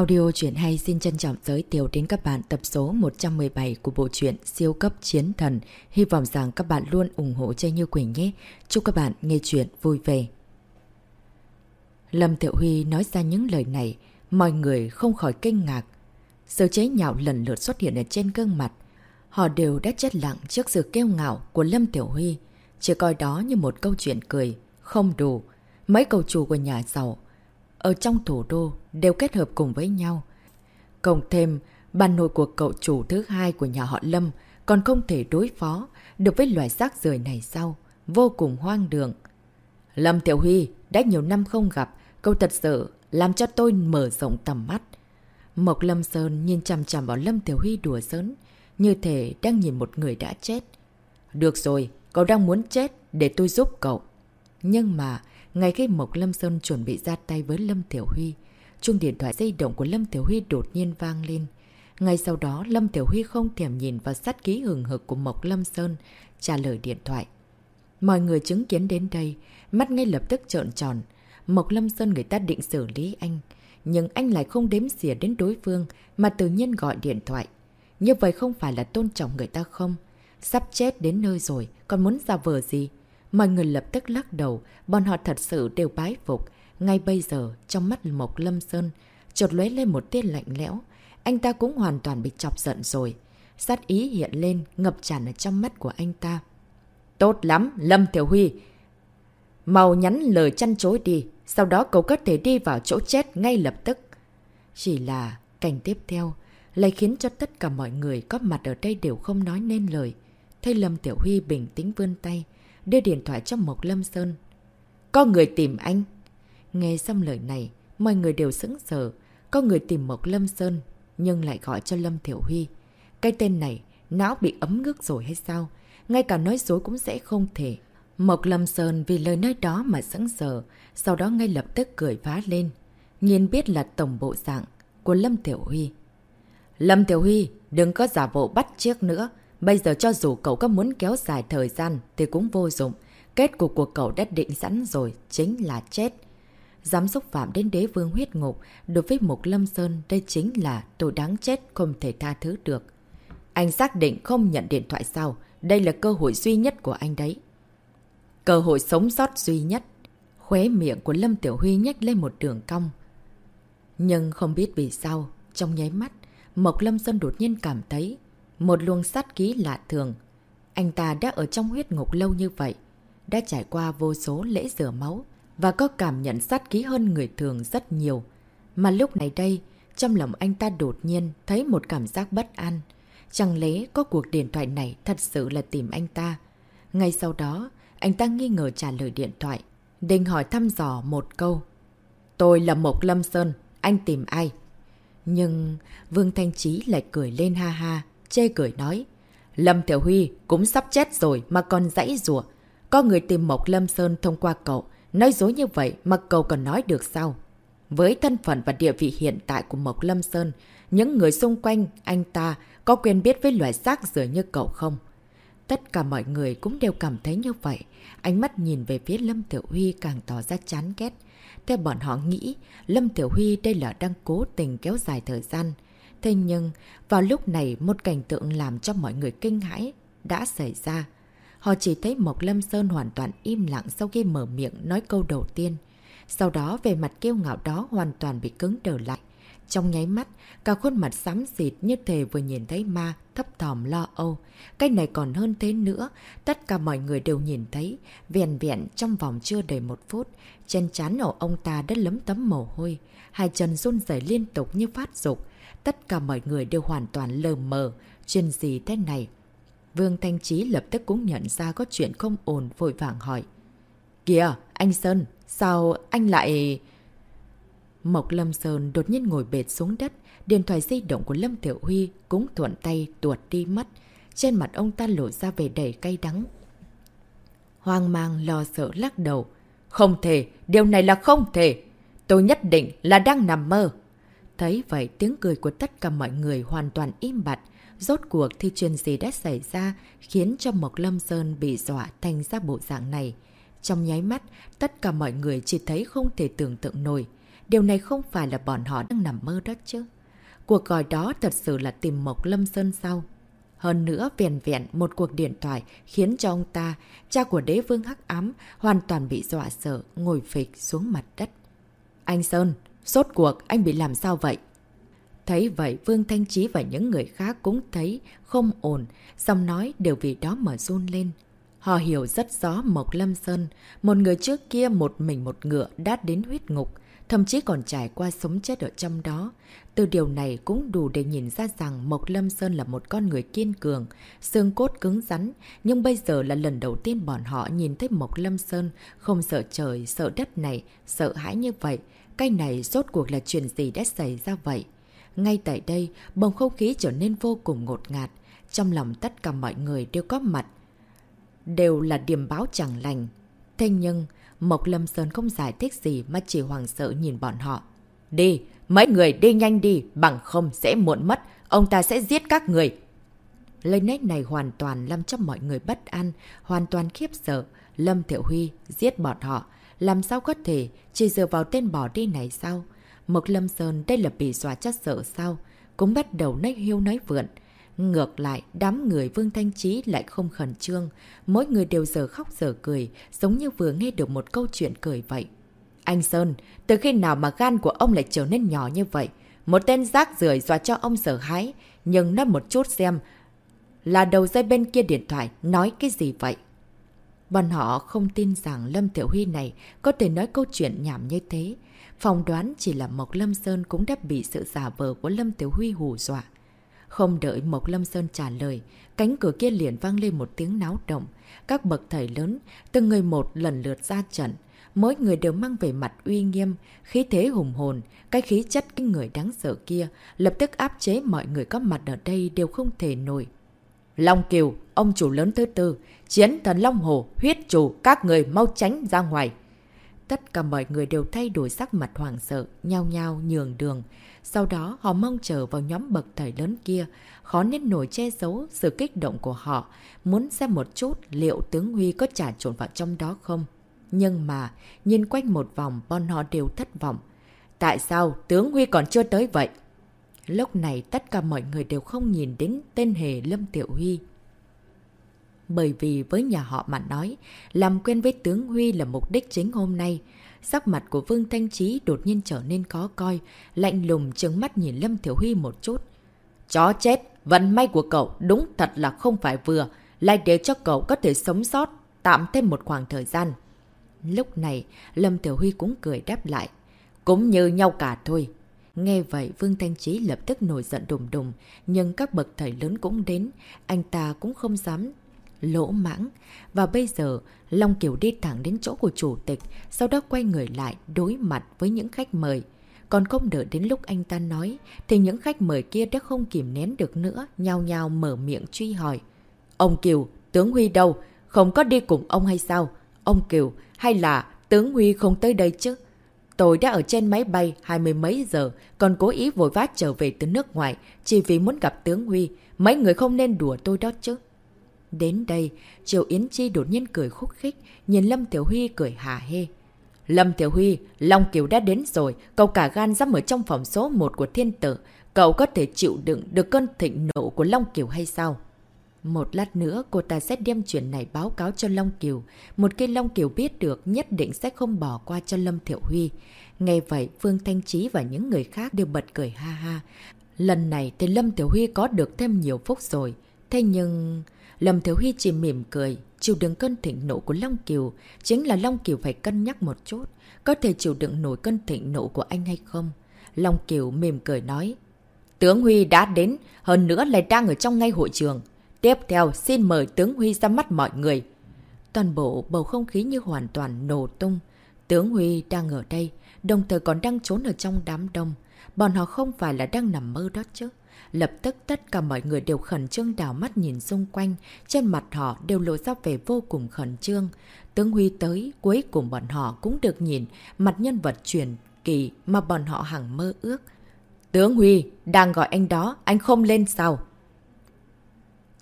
Audio truyện hay xin trân trọng giới thiệu đến các bạn tập số 117 của bộ truyện Siêu cấp chiến thần. Hy vọng rằng các bạn luôn ủng hộ cho Như Quỳnh nhé. Chúc các bạn nghe truyện vui vẻ. Lâm Thiệu Huy nói ra những lời này, mọi người không khỏi kinh ngạc. Sự chế nhạo lần lượt xuất hiện ở trên gương mặt. Họ đều đã chết lặng trước sự kêu ngạo của Lâm Tiểu Huy. Chỉ coi đó như một câu chuyện cười, không đủ. Mấy cầu chủ của nhà giàu ở trong thủ đô đều kết hợp cùng với nhau. Cộng thêm, bà nội của cậu chủ thứ hai của nhà họ Lâm còn không thể đối phó được với loài rác rời này sau, vô cùng hoang đường. Lâm Tiểu Huy, đã nhiều năm không gặp, câu thật sự làm cho tôi mở rộng tầm mắt. Mộc Lâm Sơn nhìn chằm chằm vào Lâm Tiểu Huy đùa giỡn, như thể đang nhìn một người đã chết. Được rồi, cậu đang muốn chết để tôi giúp cậu. Nhưng mà, ngay khi Mộc Lâm Sơn chuẩn bị ra tay với Lâm Tiểu Huy, chuông điện thoại di động của Lâm Tiểu Huy đột nhiên vang lên. Ngay sau đó, Lâm Tiểu Huy không thèm nhìn vào sát ký hừng hực của Mộc Lâm Sơn, trả lời điện thoại. Mọi người chứng kiến đến đây, mắt ngay lập tức trợn tròn. Mộc Lâm Sơn người ta định xử lý anh, nhưng anh lại không đếm xỉa đến đối phương mà tự nhiên gọi điện thoại. Như vậy không phải là tôn trọng người ta không? Sắp chết đến nơi rồi, còn muốn ra vờ gì? Mọi người lập tức lắc đầu, bọn họ thật sự đều bái phục. Ngay bây giờ, trong mắt Mộc Lâm Sơn, chột lóe lên một tia lạnh lẽo. Anh ta cũng hoàn toàn bị chọc giận rồi. Sát ý hiện lên, ngập tràn ở trong mắt của anh ta. Tốt lắm, Lâm Tiểu Huy. Màu nhắn lời chăn chối đi, sau đó cậu có thể đi vào chỗ chết ngay lập tức. Chỉ là cảnh tiếp theo lại khiến cho tất cả mọi người có mặt ở đây đều không nói nên lời. Thấy Lâm Tiểu Huy bình tĩnh vươn tay, đưa điện thoại cho Mộc Lâm Sơn. Có người tìm anh. Nghe xong lời này, mọi người đều sững sờ. Có người tìm Mộc Lâm Sơn, nhưng lại gọi cho Lâm Thiểu Huy. Cái tên này, não bị ấm ngước rồi hay sao? Ngay cả nói dối cũng sẽ không thể. Mộc Lâm Sơn vì lời nói đó mà sững sờ, sau đó ngay lập tức cười phá lên. Nhìn biết là tổng bộ dạng của Lâm Tiểu Huy. Lâm Tiểu Huy, đừng có giả bộ bắt chiếc nữa. Bây giờ cho dù cậu có muốn kéo dài thời gian thì cũng vô dụng. Kết cục của cậu đã định sẵn rồi, chính là chết. Dám xúc phạm đến đế vương huyết ngục, đối với Mục Lâm Sơn đây chính là tội đáng chết không thể tha thứ được. Anh xác định không nhận điện thoại sao? Đây là cơ hội duy nhất của anh đấy. Cơ hội sống sót duy nhất. Khóe miệng của Lâm Tiểu Huy nhách lên một đường cong. Nhưng không biết vì sao, trong nháy mắt, Mộc Lâm Sơn đột nhiên cảm thấy một luồng sát ký lạ thường. Anh ta đã ở trong huyết ngục lâu như vậy, đã trải qua vô số lễ rửa máu và có cảm nhận sát ký hơn người thường rất nhiều. Mà lúc này đây, trong lòng anh ta đột nhiên thấy một cảm giác bất an. Chẳng lẽ có cuộc điện thoại này thật sự là tìm anh ta? Ngay sau đó, anh ta nghi ngờ trả lời điện thoại, định hỏi thăm dò một câu. Tôi là Mộc Lâm Sơn, anh tìm ai? Nhưng Vương Thanh Trí lại cười lên ha ha, chê cười nói. Lâm Tiểu Huy cũng sắp chết rồi mà còn dãy rùa. Có người tìm Mộc Lâm Sơn thông qua cậu. Nói dối như vậy mà cậu còn nói được sao? Với thân phận và địa vị hiện tại của Mộc Lâm Sơn, những người xung quanh anh ta có quyền biết với loại xác rửa như cậu không? Tất cả mọi người cũng đều cảm thấy như vậy. Ánh mắt nhìn về phía Lâm Tiểu Huy càng tỏ ra chán ghét. Theo bọn họ nghĩ, Lâm Tiểu Huy đây là đang cố tình kéo dài thời gian. Thế nhưng, vào lúc này một cảnh tượng làm cho mọi người kinh hãi đã xảy ra. Họ chỉ thấy Mộc Lâm Sơn hoàn toàn im lặng sau khi mở miệng nói câu đầu tiên. Sau đó về mặt kiêu ngạo đó hoàn toàn bị cứng đờ lại. Trong nháy mắt, cả khuôn mặt xám xịt như thể vừa nhìn thấy ma, thấp thòm lo âu. Cái này còn hơn thế nữa, tất cả mọi người đều nhìn thấy, vẹn vẹn trong vòng chưa đầy một phút, chân chán ở ông ta đã lấm tấm mồ hôi, hai chân run rẩy liên tục như phát dục Tất cả mọi người đều hoàn toàn lờ mờ, chuyện gì thế này? Vương Thanh Trí lập tức cũng nhận ra có chuyện không ổn vội vàng hỏi. Kìa, anh Sơn, sao anh lại... Mộc Lâm Sơn đột nhiên ngồi bệt xuống đất, điện thoại di động của Lâm Tiểu Huy cũng thuận tay tuột đi mất. Trên mặt ông ta lộ ra về đầy cay đắng. Hoang mang lo sợ lắc đầu. Không thể, điều này là không thể. Tôi nhất định là đang nằm mơ. Thấy vậy tiếng cười của tất cả mọi người hoàn toàn im bặt. Rốt cuộc thì chuyện gì đã xảy ra khiến cho Mộc Lâm Sơn bị dọa thành ra bộ dạng này. Trong nháy mắt, tất cả mọi người chỉ thấy không thể tưởng tượng nổi. Điều này không phải là bọn họ đang nằm mơ đó chứ. Cuộc gọi đó thật sự là tìm Mộc Lâm Sơn sau. Hơn nữa, vẹn vẹn một cuộc điện thoại khiến cho ông ta, cha của đế vương hắc ám, hoàn toàn bị dọa sợ, ngồi phịch xuống mặt đất. Anh Sơn, sốt cuộc, anh bị làm sao vậy? Thấy vậy, Vương Thanh Trí và những người khác cũng thấy không ổn, xong nói đều vì đó mà run lên. Họ hiểu rất rõ Mộc Lâm Sơn, một người trước kia một mình một ngựa đã đến huyết ngục, thậm chí còn trải qua sống chết ở trong đó. Từ điều này cũng đủ để nhìn ra rằng Mộc Lâm Sơn là một con người kiên cường, xương cốt cứng rắn, nhưng bây giờ là lần đầu tiên bọn họ nhìn thấy Mộc Lâm Sơn không sợ trời, sợ đất này, sợ hãi như vậy. Cái này rốt cuộc là chuyện gì đã xảy ra vậy? Ngay tại đây, bầu không khí trở nên vô cùng ngột ngạt. Trong lòng tất cả mọi người đều có mặt. Đều là điểm báo chẳng lành. Thế nhưng, Mộc Lâm Sơn không giải thích gì mà chỉ hoàng sợ nhìn bọn họ. Đi, mấy người đi nhanh đi, bằng không sẽ muộn mất, ông ta sẽ giết các người. Lời nét này hoàn toàn làm cho mọi người bất an, hoàn toàn khiếp sợ. Lâm Thiệu Huy giết bọn họ, làm sao có thể chỉ dựa vào tên bỏ đi này sao? Mộc Lâm Sơn đây là bị dọa chất sợ sao? Cũng bắt đầu nách hiêu nói vượn. Ngược lại, đám người Vương Thanh Trí lại không khẩn trương. Mỗi người đều giờ khóc giờ cười, giống như vừa nghe được một câu chuyện cười vậy. Anh Sơn, từ khi nào mà gan của ông lại trở nên nhỏ như vậy? Một tên rác rưởi dọa cho ông sợ hãi. Nhưng nói một chút xem, là đầu dây bên kia điện thoại nói cái gì vậy? Bọn họ không tin rằng Lâm Tiểu Huy này có thể nói câu chuyện nhảm như thế. Phòng đoán chỉ là Mộc Lâm Sơn cũng đã bị sự giả vờ của Lâm Tiểu Huy hù dọa. Không đợi Mộc Lâm Sơn trả lời, cánh cửa kia liền vang lên một tiếng náo động. Các bậc thầy lớn, từng người một lần lượt ra trận. Mỗi người đều mang về mặt uy nghiêm, khí thế hùng hồn, cái khí chất cái người đáng sợ kia, lập tức áp chế mọi người có mặt ở đây đều không thể nổi. Long Kiều, ông chủ lớn thứ tư, chiến thần Long Hồ, huyết chủ, các người mau tránh ra ngoài. Tất cả mọi người đều thay đổi sắc mặt hoảng sợ, nhao nhao nhường đường. Sau đó họ mong chờ vào nhóm bậc thầy lớn kia, khó nên nổi che giấu sự kích động của họ, muốn xem một chút liệu tướng Huy có trả trộn vào trong đó không. Nhưng mà, nhìn quanh một vòng, bọn họ đều thất vọng. Tại sao tướng Huy còn chưa tới vậy? Lúc này tất cả mọi người đều không nhìn đến tên hề Lâm Tiểu Huy. Bởi vì với nhà họ mà nói, làm quen với tướng Huy là mục đích chính hôm nay. Sắc mặt của Vương Thanh Trí đột nhiên trở nên khó coi, lạnh lùng trứng mắt nhìn Lâm Tiểu Huy một chút. Chó chết, vận may của cậu đúng thật là không phải vừa, lại để cho cậu có thể sống sót, tạm thêm một khoảng thời gian. Lúc này, Lâm Tiểu Huy cũng cười đáp lại. Cũng như nhau cả thôi. Nghe vậy, Vương Thanh Trí lập tức nổi giận đùng đùng, nhưng các bậc thầy lớn cũng đến, anh ta cũng không dám lỗ mãng. Và bây giờ, Long Kiều đi thẳng đến chỗ của chủ tịch, sau đó quay người lại đối mặt với những khách mời. Còn không đợi đến lúc anh ta nói, thì những khách mời kia đã không kìm nén được nữa, nhao nhao mở miệng truy hỏi. Ông Kiều, tướng Huy đâu? Không có đi cùng ông hay sao? Ông Kiều, hay là tướng Huy không tới đây chứ? Tôi đã ở trên máy bay hai mươi mấy giờ, còn cố ý vội vã trở về từ nước ngoài, chỉ vì muốn gặp tướng Huy. Mấy người không nên đùa tôi đó chứ. Đến đây, Triều Yến Chi đột nhiên cười khúc khích, nhìn Lâm Tiểu Huy cười hà hê. Lâm Tiểu Huy, Long Kiều đã đến rồi, cậu cả gan dám ở trong phòng số 1 của thiên tử. Cậu có thể chịu đựng được cơn thịnh nộ của Long Kiều hay sao? Một lát nữa, cô ta sẽ đem chuyện này báo cáo cho Long Kiều. Một khi Long Kiều biết được, nhất định sẽ không bỏ qua cho Lâm Thiệu Huy. Nghe vậy, Phương Thanh Trí và những người khác đều bật cười ha ha. Lần này thì Lâm Thiệu Huy có được thêm nhiều phúc rồi. Thế nhưng... Lâm Thiệu Huy chỉ mỉm cười, chịu đựng cơn thịnh nộ của Long Kiều. Chính là Long Kiều phải cân nhắc một chút, có thể chịu đựng nổi cơn thịnh nộ của anh hay không. Long Kiều mỉm cười nói. Tướng Huy đã đến, hơn nữa lại đang ở trong ngay hội trường. Tiếp theo, xin mời tướng Huy ra mắt mọi người. Toàn bộ bầu không khí như hoàn toàn nổ tung. Tướng Huy đang ở đây, đồng thời còn đang trốn ở trong đám đông. Bọn họ không phải là đang nằm mơ đó chứ. Lập tức tất cả mọi người đều khẩn trương đảo mắt nhìn xung quanh, trên mặt họ đều lộ ra vẻ vô cùng khẩn trương. Tướng Huy tới, cuối cùng bọn họ cũng được nhìn mặt nhân vật truyền kỳ mà bọn họ hằng mơ ước. Tướng Huy, đang gọi anh đó, anh không lên sao?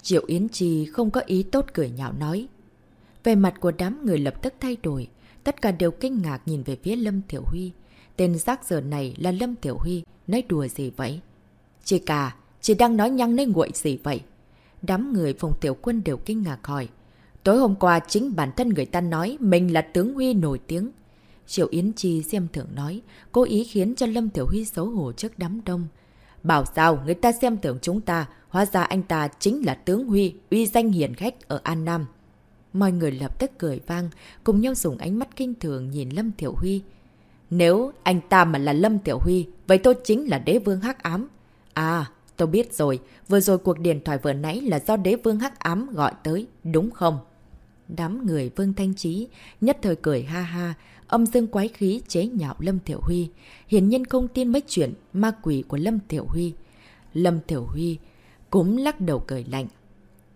Triệu Yến Trì không có ý tốt cười nhạo nói. Về mặt của đám người lập tức thay đổi, tất cả đều kinh ngạc nhìn về phía Lâm Tiểu Huy. tên rác giờ này là Lâm Tiểu Huy, nói đùa gì vậy? Chị cả, chị đang nói nhăng nên nguội gì vậy? Đám người phòng tiểu quân đều kinh ngạc hỏi. Tối hôm qua chính bản thân người ta nói mình là tướng Huy nổi tiếng. Triệu Yến Chi xem thưởng nói, cố ý khiến cho Lâm Tiểu Huy xấu hổ trước đám đông. Bảo sao người ta xem tưởng chúng ta, hóa ra anh ta chính là tướng Huy, uy danh hiển khách ở An Nam. Mọi người lập tức cười vang, cùng nhau dùng ánh mắt kinh thường nhìn Lâm Tiểu Huy. Nếu anh ta mà là Lâm Tiểu Huy, vậy tôi chính là đế vương hắc ám. À, tôi biết rồi, vừa rồi cuộc điện thoại vừa nãy là do đế vương hắc ám gọi tới, đúng không? Đám người Vương Thanh Trí nhất thời cười ha ha, âm dương quái khí chế nhạo Lâm Tiểu Huy. Hiển nhiên không tin mấy chuyện ma quỷ của Lâm Tiểu Huy. Lâm Tiểu Huy cũng lắc đầu cười lạnh.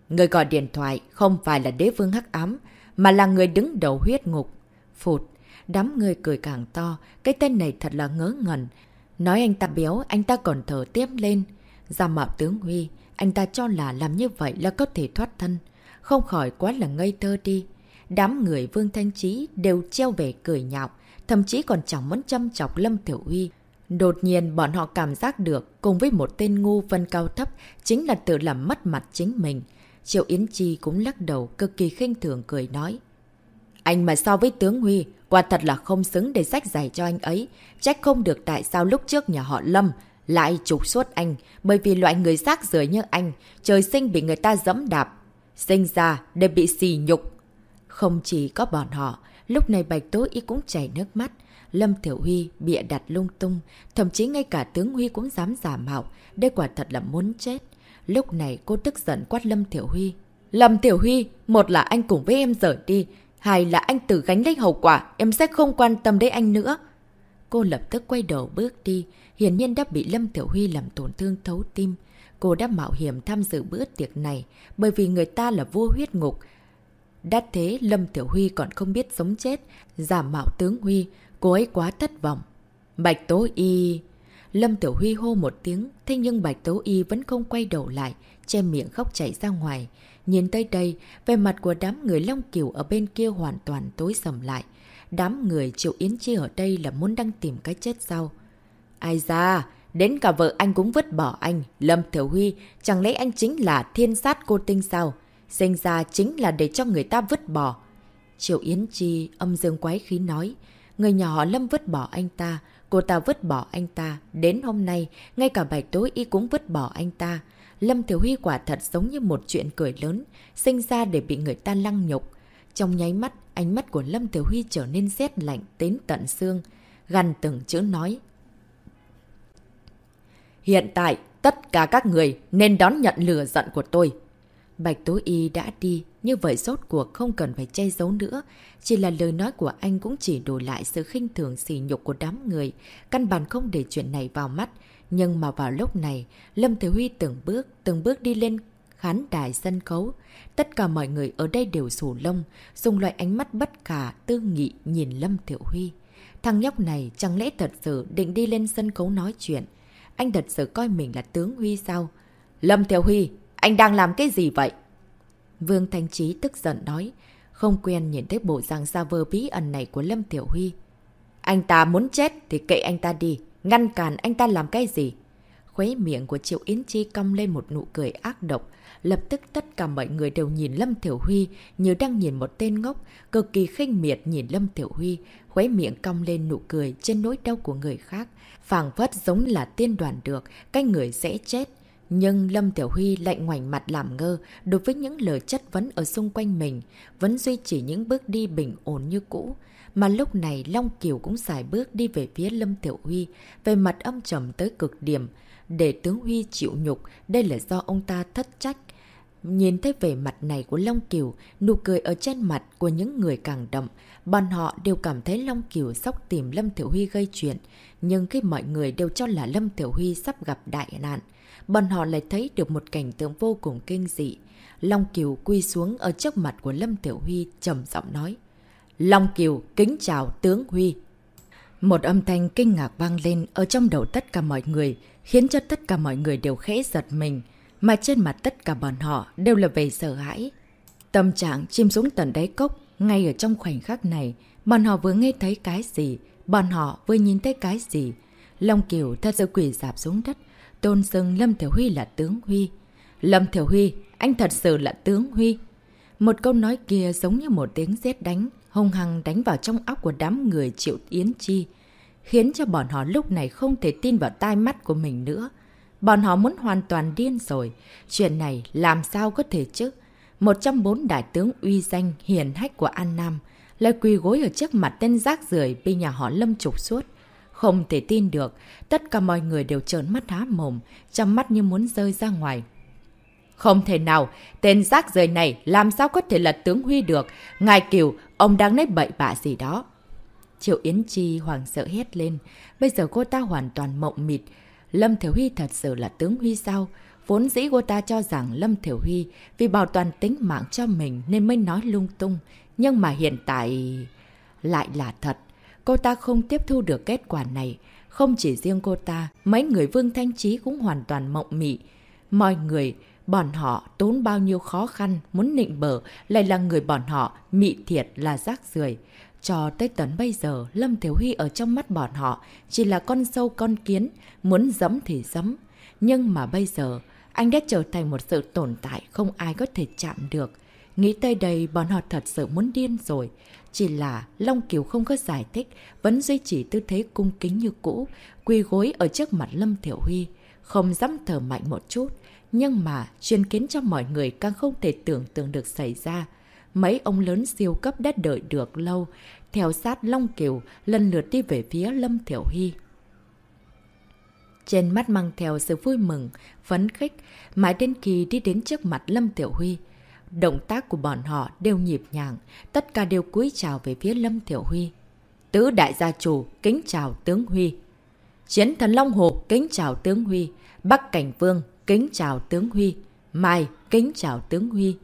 Người gọi điện thoại không phải là đế vương hắc ám, mà là người đứng đầu huyết ngục. Phụt, đám người cười càng to, cái tên này thật là ngớ ngẩn. Nói anh ta béo, anh ta còn thở tiếp lên. Ra mạo tướng Huy, anh ta cho là làm như vậy là có thể thoát thân. Không khỏi quá là ngây thơ đi. Đám người Vương Thanh Trí đều treo về cười nhạo, thậm chí còn chẳng muốn châm chọc Lâm Tiểu Huy. Đột nhiên bọn họ cảm giác được cùng với một tên ngu phân cao thấp chính là tự làm mất mặt chính mình. Triệu Yến Chi cũng lắc đầu cực kỳ khinh thường cười nói. Anh mà so với tướng Huy, quả thật là không xứng để sách giải cho anh ấy. Trách không được tại sao lúc trước nhà họ Lâm lại trục xuất anh, bởi vì loại người xác rưởi như anh, trời sinh bị người ta dẫm đạp. Sinh ra để bị xì nhục. Không chỉ có bọn họ, lúc này Bạch Tố Y cũng chảy nước mắt. Lâm Tiểu Huy bịa đặt lung tung, thậm chí ngay cả tướng Huy cũng dám giả mạo, đây quả thật là muốn chết. Lúc này cô tức giận quát Lâm Tiểu Huy. Lâm Tiểu Huy, một là anh cùng với em rời đi, hai là anh tự gánh lấy hậu quả, em sẽ không quan tâm đến anh nữa. Cô lập tức quay đầu bước đi, hiển nhiên đã bị Lâm Tiểu Huy làm tổn thương thấu tim. Cô đã mạo hiểm tham dự bữa tiệc này bởi vì người ta là vua huyết ngục. Đã thế Lâm Tiểu Huy còn không biết sống chết, giả mạo tướng Huy, cô ấy quá thất vọng. Bạch Tố Y... Lâm Tiểu Huy hô một tiếng, thế nhưng Bạch Tố Y vẫn không quay đầu lại, che miệng khóc chảy ra ngoài. Nhìn tới đây, về mặt của đám người Long Kiều ở bên kia hoàn toàn tối sầm lại. Đám người Triệu Yến Chi ở đây là muốn đang tìm cái chết sao? Ai ra, đến cả vợ anh cũng vứt bỏ anh. Lâm Thiểu Huy, chẳng lẽ anh chính là thiên sát cô tinh sao? Sinh ra chính là để cho người ta vứt bỏ. Triệu Yến Chi âm dương quái khí nói, người nhỏ Lâm vứt bỏ anh ta, cô ta vứt bỏ anh ta. Đến hôm nay, ngay cả bài tối y cũng vứt bỏ anh ta. Lâm Thiểu Huy quả thật giống như một chuyện cười lớn, sinh ra để bị người ta lăng nhục. Trong nháy mắt, ánh mắt của Lâm Thiếu Huy trở nên rét lạnh đến tận xương. Gần từng chữ nói. Hiện tại, tất cả các người nên đón nhận lửa giận của tôi. Bạch Tố Y đã đi, như vậy rốt cuộc không cần phải che giấu nữa. Chỉ là lời nói của anh cũng chỉ đổi lại sự khinh thường xỉ nhục của đám người. Căn bản không để chuyện này vào mắt. Nhưng mà vào lúc này, Lâm Thế Huy từng bước, từng bước đi lên khán đài sân khấu. Tất cả mọi người ở đây đều sủ lông, dùng loại ánh mắt bất khả, tư nghị nhìn Lâm Thiệu Huy. Thằng nhóc này chẳng lẽ thật sự định đi lên sân khấu nói chuyện. Anh thật sự coi mình là tướng Huy sao? Lâm Thiệu Huy, anh đang làm cái gì vậy? Vương Thanh Trí tức giận nói, không quen nhìn thấy bộ dạng xa vơ bí ẩn này của Lâm Tiểu Huy. Anh ta muốn chết thì kệ anh ta đi, ngăn cản anh ta làm cái gì? Khuấy miệng của Triệu Yến Chi cong lên một nụ cười ác độc. Lập tức tất cả mọi người đều nhìn Lâm Tiểu Huy như đang nhìn một tên ngốc, cực kỳ khinh miệt nhìn Lâm Tiểu Huy, khuấy miệng cong lên nụ cười trên nỗi đau của người khác. phảng phất giống là tiên đoàn được, cái người sẽ chết. Nhưng Lâm Tiểu Huy lạnh ngoảnh mặt làm ngơ đối với những lời chất vấn ở xung quanh mình, vẫn duy trì những bước đi bình ổn như cũ. Mà lúc này Long Kiều cũng xài bước đi về phía Lâm Tiểu Huy, về mặt âm trầm tới cực điểm. Để tướng Huy chịu nhục, đây là do ông ta thất trách. Nhìn thấy vẻ mặt này của Long Kiều, nụ cười ở trên mặt của những người càng đậm, bọn họ đều cảm thấy Long Kiều sóc tìm Lâm Tiểu Huy gây chuyện. Nhưng khi mọi người đều cho là Lâm Tiểu Huy sắp gặp đại nạn, bọn họ lại thấy được một cảnh tượng vô cùng kinh dị. Long Kiều quy xuống ở trước mặt của Lâm Tiểu Huy trầm giọng nói. Long Kiều kính chào tướng Huy. Một âm thanh kinh ngạc vang lên ở trong đầu tất cả mọi người, khiến cho tất cả mọi người đều khẽ giật mình, mà trên mặt tất cả bọn họ đều là về sợ hãi. Tâm trạng chim xuống tận đáy cốc, ngay ở trong khoảnh khắc này, bọn họ vừa nghe thấy cái gì, Bọn họ vừa nhìn thấy cái gì? Long Kiều thật sự quỷ dạp xuống đất, tôn xưng Lâm Thiểu Huy là tướng Huy. Lâm Thiểu Huy, anh thật sự là tướng Huy. Một câu nói kia giống như một tiếng rét đánh, hung hăng đánh vào trong óc của đám người triệu Yến Chi, khiến cho bọn họ lúc này không thể tin vào tai mắt của mình nữa. Bọn họ muốn hoàn toàn điên rồi. Chuyện này làm sao có thể chứ? Một trong bốn đại tướng uy danh hiền hách của An Nam lại quỳ gối ở trước mặt tên rác rưởi bị nhà họ Lâm trục suốt. Không thể tin được, tất cả mọi người đều trợn mắt há mồm, trong mắt như muốn rơi ra ngoài. Không thể nào, tên rác rời này làm sao có thể là tướng Huy được. Ngài Kiều, ông đang nói bậy bạ gì đó. Triệu Yến Chi hoàng sợ hét lên. Bây giờ cô ta hoàn toàn mộng mịt. Lâm Thiểu Huy thật sự là tướng Huy sao? Vốn dĩ cô ta cho rằng Lâm Thiểu Huy vì bảo toàn tính mạng cho mình nên mới nói lung tung. Nhưng mà hiện tại... Lại là thật. Cô ta không tiếp thu được kết quả này. Không chỉ riêng cô ta, mấy người Vương Thanh Trí cũng hoàn toàn mộng mị. Mọi người Bọn họ tốn bao nhiêu khó khăn muốn nịnh bở lại là người bọn họ mị thiệt là rác rưởi Cho tới tấn bây giờ, Lâm Thiếu Huy ở trong mắt bọn họ chỉ là con sâu con kiến, muốn dẫm thì dẫm. Nhưng mà bây giờ, anh đã trở thành một sự tồn tại không ai có thể chạm được. Nghĩ tới đây, bọn họ thật sự muốn điên rồi. Chỉ là Long Kiều không có giải thích, vẫn duy trì tư thế cung kính như cũ, quỳ gối ở trước mặt Lâm Thiểu Huy, không dám thở mạnh một chút. Nhưng mà, chuyên kiến cho mọi người càng không thể tưởng tượng được xảy ra. Mấy ông lớn siêu cấp đã đợi được lâu, theo sát Long Kiều, lần lượt đi về phía Lâm Thiểu huy Trên mắt mang theo sự vui mừng, phấn khích, mãi đến khi đi đến trước mặt Lâm Tiểu Huy. Động tác của bọn họ đều nhịp nhàng, tất cả đều cúi chào về phía Lâm Thiểu Huy. Tứ đại gia chủ, kính chào tướng Huy. Chiến thần Long Hồ, kính chào tướng Huy. Bắc Cảnh Vương, Kính chào tướng Huy. Mai, kính chào tướng Huy.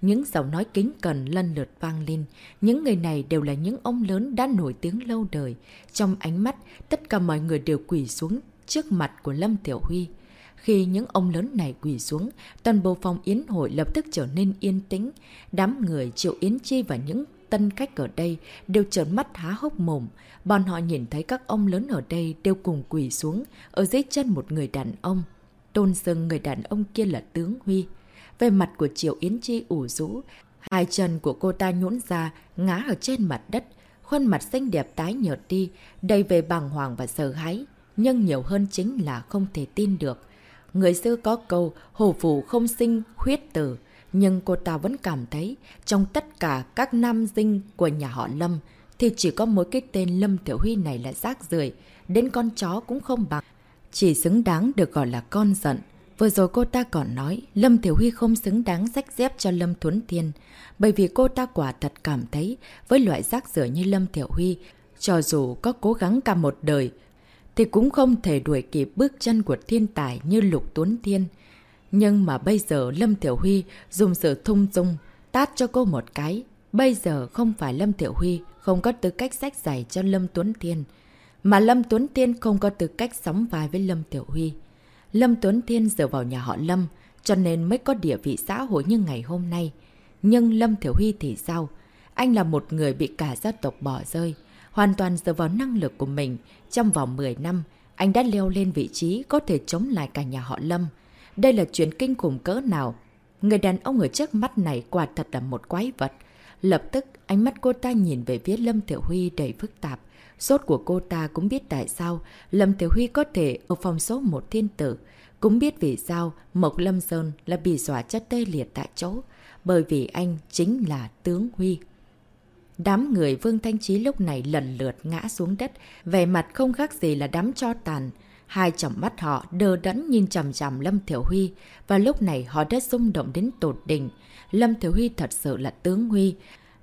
Những giọng nói kính cần lần lượt vang lên. Những người này đều là những ông lớn đã nổi tiếng lâu đời. Trong ánh mắt, tất cả mọi người đều quỳ xuống trước mặt của Lâm Tiểu Huy. Khi những ông lớn này quỳ xuống, toàn bộ phòng yến hội lập tức trở nên yên tĩnh. Đám người Triệu Yến Chi và những tân khách ở đây đều trợn mắt há hốc mồm. Bọn họ nhìn thấy các ông lớn ở đây đều cùng quỳ xuống ở dưới chân một người đàn ông tôn dưng người đàn ông kia là tướng Huy. Về mặt của Triệu Yến Chi ủ rũ, hai chân của cô ta nhũn ra, ngã ở trên mặt đất, khuôn mặt xinh đẹp tái nhợt đi, đầy về bàng hoàng và sợ hãi, nhưng nhiều hơn chính là không thể tin được. Người xưa có câu, hồ phụ không sinh, huyết tử, nhưng cô ta vẫn cảm thấy trong tất cả các nam dinh của nhà họ Lâm thì chỉ có mỗi cái tên Lâm Tiểu Huy này là rác rưởi đến con chó cũng không bằng. Chỉ xứng đáng được gọi là con giận. Vừa rồi cô ta còn nói Lâm Thiểu Huy không xứng đáng rách dép cho Lâm Thuấn Thiên. Bởi vì cô ta quả thật cảm thấy với loại rác rưởi như Lâm Thiểu Huy, cho dù có cố gắng cả một đời, thì cũng không thể đuổi kịp bước chân của thiên tài như Lục Tuấn Thiên. Nhưng mà bây giờ Lâm Tiểu Huy dùng sự thung dung, tát cho cô một cái. Bây giờ không phải Lâm Tiểu Huy không có tư cách sách giày cho Lâm Tuấn Thiên. Mà Lâm Tuấn Thiên không có tư cách sóng vai với Lâm Tiểu Huy. Lâm Tuấn Thiên dựa vào nhà họ Lâm, cho nên mới có địa vị xã hội như ngày hôm nay. Nhưng Lâm Tiểu Huy thì sao? Anh là một người bị cả gia tộc bỏ rơi, hoàn toàn dựa vào năng lực của mình. Trong vòng 10 năm, anh đã leo lên vị trí có thể chống lại cả nhà họ Lâm. Đây là chuyện kinh khủng cỡ nào? Người đàn ông ở trước mắt này quả thật là một quái vật. Lập tức, ánh mắt cô ta nhìn về phía Lâm Thiểu Huy đầy phức tạp. Sốt của cô ta cũng biết tại sao Lâm Thiểu Huy có thể ở phòng số một thiên tử. Cũng biết vì sao Mộc Lâm Sơn là bị dọa chất tê liệt tại chỗ. Bởi vì anh chính là tướng Huy. Đám người Vương Thanh Trí lúc này lần lượt ngã xuống đất, vẻ mặt không khác gì là đám cho tàn. Hai chồng mắt họ đờ đẫn nhìn chầm chằm Lâm Thiểu Huy, và lúc này họ đã rung động đến tột đỉnh. Lâm Thiểu Huy thật sự là tướng Huy,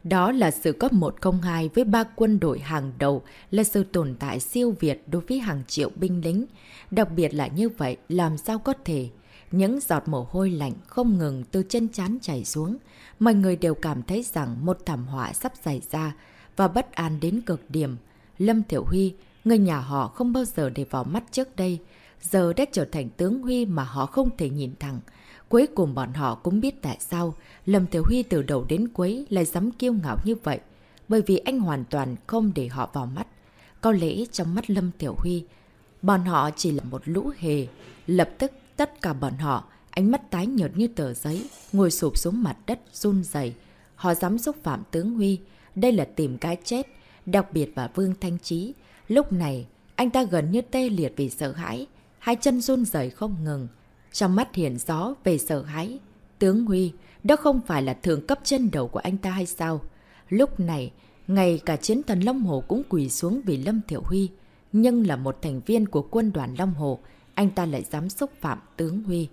đó là sự cấp một không hai với ba quân đội hàng đầu, là sự tồn tại siêu việt đối với hàng triệu binh lính. Đặc biệt là như vậy, làm sao có thể? Những giọt mồ hôi lạnh không ngừng từ chân chán chảy xuống. Mọi người đều cảm thấy rằng một thảm họa sắp xảy ra và bất an đến cực điểm. Lâm Thiểu Huy, người nhà họ không bao giờ để vào mắt trước đây, giờ đã trở thành tướng Huy mà họ không thể nhìn thẳng. Cuối cùng bọn họ cũng biết tại sao Lâm Tiểu Huy từ đầu đến cuối lại dám kiêu ngạo như vậy. Bởi vì anh hoàn toàn không để họ vào mắt. Có lẽ trong mắt Lâm Tiểu Huy, bọn họ chỉ là một lũ hề. Lập tức tất cả bọn họ, ánh mắt tái nhợt như tờ giấy, ngồi sụp xuống mặt đất run dày. Họ dám xúc phạm tướng Huy. Đây là tìm cái chết, đặc biệt là Vương Thanh Trí. Lúc này, anh ta gần như tê liệt vì sợ hãi, hai chân run rẩy không ngừng. Trong mắt hiện gió về sợ hãi. Tướng Huy, đó không phải là thường cấp chân đầu của anh ta hay sao? Lúc này, ngay cả chiến thần Long Hồ cũng quỳ xuống vì Lâm Thiểu Huy. Nhưng là một thành viên của quân đoàn Long Hồ, anh ta lại dám xúc phạm tướng Huy.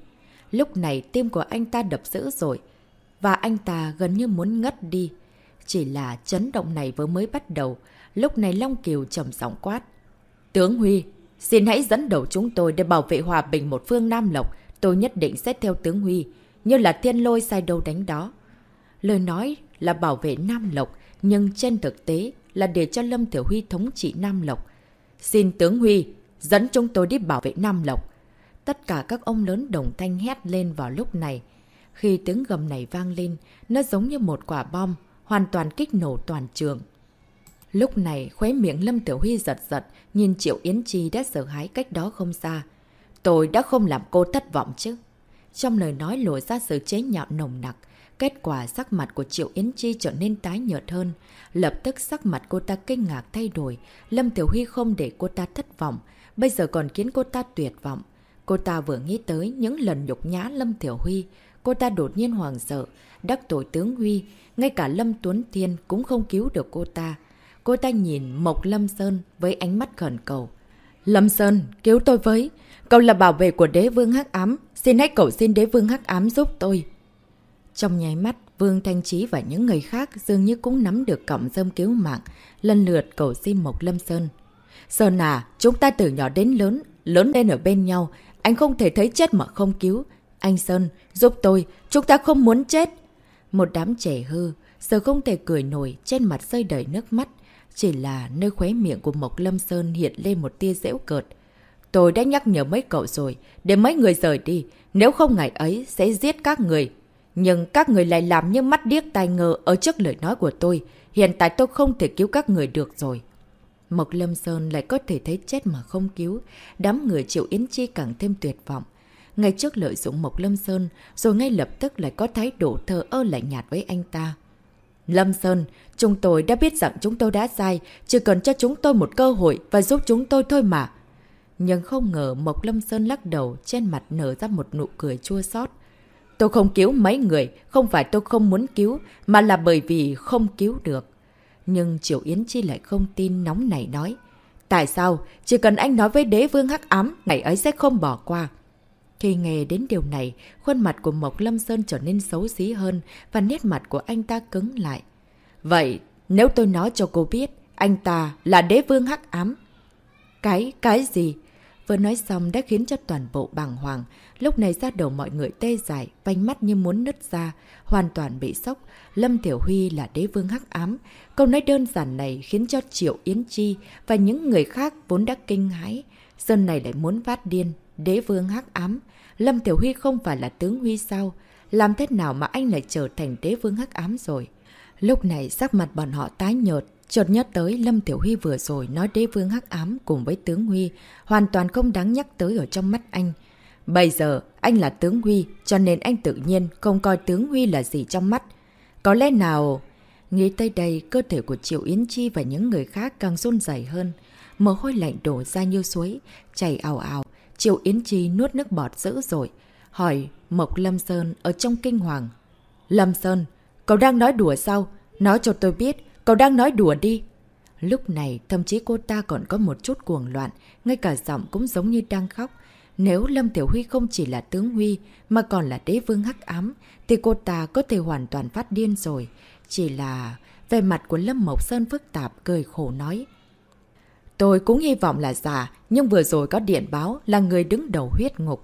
Lúc này tim của anh ta đập dữ rồi, và anh ta gần như muốn ngất đi. Chỉ là chấn động này vừa mới bắt đầu, lúc này Long Kiều trầm giọng quát. Tướng Huy, xin hãy dẫn đầu chúng tôi để bảo vệ hòa bình một phương Nam Lộc, tôi nhất định sẽ theo tướng Huy, như là thiên lôi sai đâu đánh đó. Lời nói là bảo vệ Nam Lộc, nhưng trên thực tế là để cho Lâm Tiểu Huy thống trị Nam Lộc. Xin tướng Huy, dẫn chúng tôi đi bảo vệ Nam Lộc. Tất cả các ông lớn đồng thanh hét lên vào lúc này. Khi tiếng gầm này vang lên, nó giống như một quả bom, hoàn toàn kích nổ toàn trường. Lúc này, khóe miệng Lâm Tiểu Huy giật giật, nhìn Triệu Yến Chi đã sợ hãi cách đó không xa. Tôi đã không làm cô thất vọng chứ. Trong lời nói lộ ra sự chế nhạo nồng nặc, kết quả sắc mặt của Triệu Yến Chi trở nên tái nhợt hơn. Lập tức sắc mặt cô ta kinh ngạc thay đổi, Lâm Tiểu Huy không để cô ta thất vọng, bây giờ còn khiến cô ta tuyệt vọng. Cô ta vừa nghĩ tới những lần nhục nhã Lâm Tiểu Huy, cô ta đột nhiên hoàng sợ, đắc tội tướng Huy, ngay cả Lâm Tuấn thiên cũng không cứu được cô ta. Cô ta nhìn Mộc Lâm Sơn với ánh mắt khẩn cầu. Lâm Sơn, cứu tôi với. Cậu là bảo vệ của đế vương hắc ám. Xin hãy cầu xin đế vương hắc ám giúp tôi. Trong nháy mắt, Vương Thanh Trí và những người khác dường như cũng nắm được cọng dâm cứu mạng, lần lượt cầu xin Mộc Lâm Sơn. Sơn à, chúng ta từ nhỏ đến lớn, lớn lên ở bên nhau. Anh không thể thấy chết mà không cứu. Anh Sơn, giúp tôi, chúng ta không muốn chết. Một đám trẻ hư, giờ không thể cười nổi, trên mặt rơi đầy nước mắt. Chỉ là nơi khóe miệng của Mộc Lâm Sơn hiện lên một tia dễu cợt. Tôi đã nhắc nhở mấy cậu rồi, để mấy người rời đi, nếu không ngày ấy sẽ giết các người. Nhưng các người lại làm như mắt điếc tai ngờ ở trước lời nói của tôi. Hiện tại tôi không thể cứu các người được rồi. Mộc Lâm Sơn lại có thể thấy chết mà không cứu. Đám người chịu Yến Chi càng thêm tuyệt vọng. Ngay trước lợi dụng Mộc Lâm Sơn, rồi ngay lập tức lại có thái độ thờ ơ lạnh nhạt với anh ta. Lâm Sơn, chúng tôi đã biết rằng chúng tôi đã sai, chỉ cần cho chúng tôi một cơ hội và giúp chúng tôi thôi mà. Nhưng không ngờ Mộc Lâm Sơn lắc đầu, trên mặt nở ra một nụ cười chua xót. Tôi không cứu mấy người, không phải tôi không muốn cứu, mà là bởi vì không cứu được. Nhưng Triệu Yến Chi lại không tin nóng này nói. Tại sao? Chỉ cần anh nói với đế vương hắc ám, ngày ấy sẽ không bỏ qua. Khi nghe đến điều này, khuôn mặt của Mộc Lâm Sơn trở nên xấu xí hơn và nét mặt của anh ta cứng lại. Vậy, nếu tôi nói cho cô biết, anh ta là đế vương hắc ám. Cái, cái gì? Vừa nói xong đã khiến cho toàn bộ bàng hoàng. Lúc này ra đầu mọi người tê dại, vành mắt như muốn nứt ra, hoàn toàn bị sốc. Lâm Tiểu Huy là đế vương hắc ám. Câu nói đơn giản này khiến cho Triệu Yến Chi và những người khác vốn đã kinh hãi. Sơn này lại muốn phát điên, đế vương hắc ám. Lâm Tiểu Huy không phải là tướng Huy sao? Làm thế nào mà anh lại trở thành đế vương hắc ám rồi? Lúc này sắc mặt bọn họ tái nhợt, chợt nhớ tới Lâm Tiểu Huy vừa rồi nói đế vương hắc ám cùng với tướng Huy, hoàn toàn không đáng nhắc tới ở trong mắt anh. Bây giờ, anh là tướng Huy, cho nên anh tự nhiên không coi tướng Huy là gì trong mắt. Có lẽ nào... Nghĩ tới đây, cơ thể của Triệu Yến Chi và những người khác càng run dày hơn. Mồ hôi lạnh đổ ra như suối, chảy ảo ảo. Triệu Yến Chi nuốt nước bọt dữ rồi. Hỏi Mộc Lâm Sơn ở trong kinh hoàng. Lâm Sơn, cậu đang nói đùa sao? Nói cho tôi biết, cậu đang nói đùa đi. Lúc này, thậm chí cô ta còn có một chút cuồng loạn, ngay cả giọng cũng giống như đang khóc. Nếu Lâm Tiểu Huy không chỉ là tướng Huy, mà còn là đế vương hắc ám, thì cô ta có thể hoàn toàn phát điên rồi. Chỉ là... Về mặt của Lâm Mộc Sơn phức tạp, cười khổ nói. Tôi cũng hy vọng là giả, nhưng vừa rồi có điện báo là người đứng đầu huyết ngục.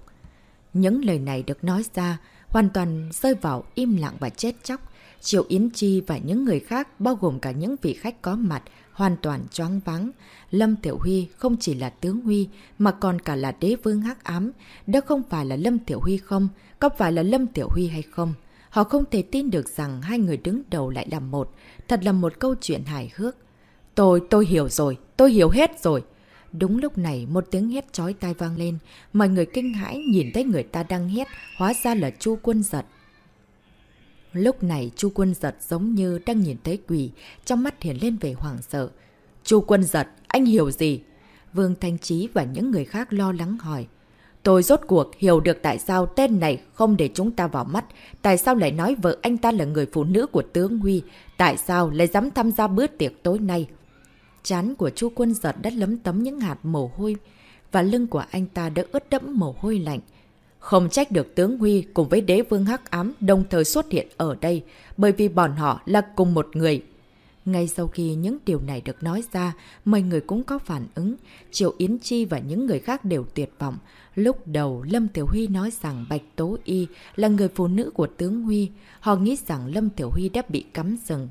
Những lời này được nói ra, hoàn toàn rơi vào im lặng và chết chóc. Triệu Yến Chi và những người khác, bao gồm cả những vị khách có mặt, hoàn toàn choáng vắng. Lâm Tiểu Huy không chỉ là tướng Huy, mà còn cả là đế vương hắc ám. Đó không phải là Lâm Tiểu Huy không? Có phải là Lâm Tiểu Huy hay không? Họ không thể tin được rằng hai người đứng đầu lại là một. Thật là một câu chuyện hài hước. Tôi, tôi hiểu rồi, tôi hiểu hết rồi. Đúng lúc này một tiếng hét chói tai vang lên, mọi người kinh hãi nhìn thấy người ta đang hét, hóa ra là chu quân giật. Lúc này chu quân giật giống như đang nhìn thấy quỷ, trong mắt hiện lên về hoảng sợ. chu quân giật, anh hiểu gì? Vương Thanh Trí và những người khác lo lắng hỏi. Tôi rốt cuộc hiểu được tại sao tên này không để chúng ta vào mắt, tại sao lại nói vợ anh ta là người phụ nữ của tướng Huy, tại sao lại dám tham gia bữa tiệc tối nay. Chán của chu quân giật đất lấm tấm những hạt mồ hôi, và lưng của anh ta đã ướt đẫm mồ hôi lạnh. Không trách được tướng Huy cùng với đế vương hắc ám đồng thời xuất hiện ở đây, bởi vì bọn họ là cùng một người. Ngay sau khi những điều này được nói ra, mọi người cũng có phản ứng. Triệu Yến Chi và những người khác đều tuyệt vọng. Lúc đầu, Lâm Tiểu Huy nói rằng Bạch Tố Y là người phụ nữ của tướng Huy. Họ nghĩ rằng Lâm Tiểu Huy đã bị cắm rừng.